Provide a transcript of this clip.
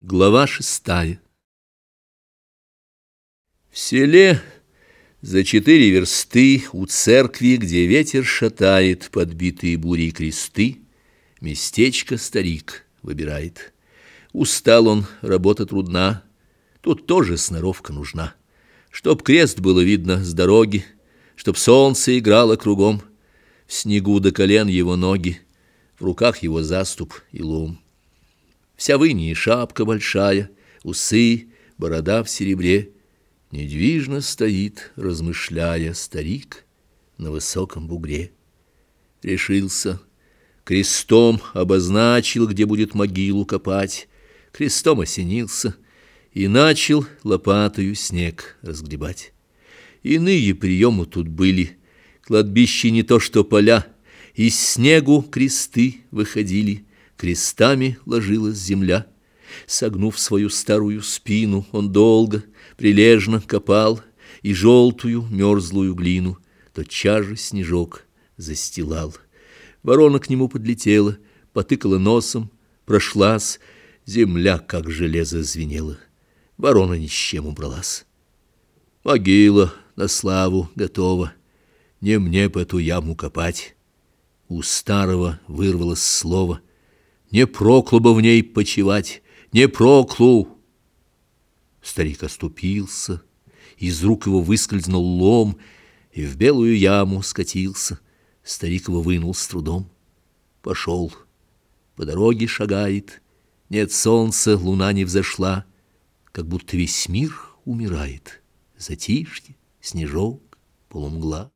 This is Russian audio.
Глава шестая В селе за четыре версты у церкви, где ветер шатает подбитые бурей кресты, местечко старик выбирает. Устал он, работа трудна, тут тоже сноровка нужна. Чтоб крест было видно с дороги, чтоб солнце играло кругом, в снегу до колен его ноги, в руках его заступ и лом. Вся в инии шапка большая, усы, борода в серебре. Недвижно стоит, размышляя, старик на высоком бугре. Решился, крестом обозначил, где будет могилу копать, крестом осенился и начал лопатою снег разгребать. Иные приемы тут были, кладбище не то что поля, из снегу кресты выходили — крестами ложилась земля. Согнув свою старую спину, он долго, прилежно копал и желтую мерзлую глину, тотчас же снежок застилал. Ворона к нему подлетела, потыкала носом, прошлась, земля, как железо, звенела. Ворона ни с чем убралась. Могила на славу готова, не мне по эту яму копать. У старого вырвалось слово — не проклу бы в ней почивать, не проклу. Старик оступился, из рук его выскользнул лом и в белую яму скатился. Старик его вынул с трудом. Пошел, по дороге шагает, нет солнца, луна не взошла, как будто весь мир умирает. Затишье, снежок, полумгла.